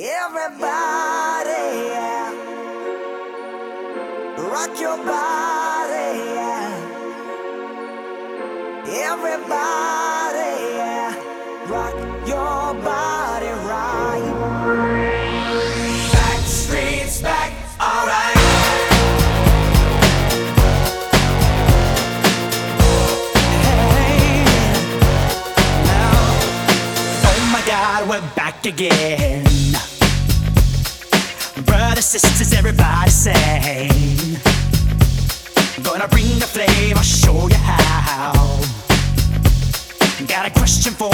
Everybody, yeah. rock your body, yeah. Everybody, yeah. rock your body right. Backstreet's back, alright. Hey, now, Oh my god, we're back again. Brothers, sisters, everybody sing. Gonna bring the flame, I'll show you how. Got a question for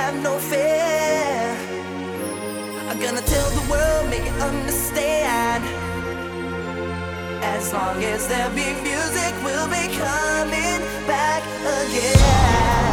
have no fear. I'm gonna tell the world, make it understand. As long as there be music, we'll be coming back again.